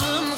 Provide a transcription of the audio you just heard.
Asım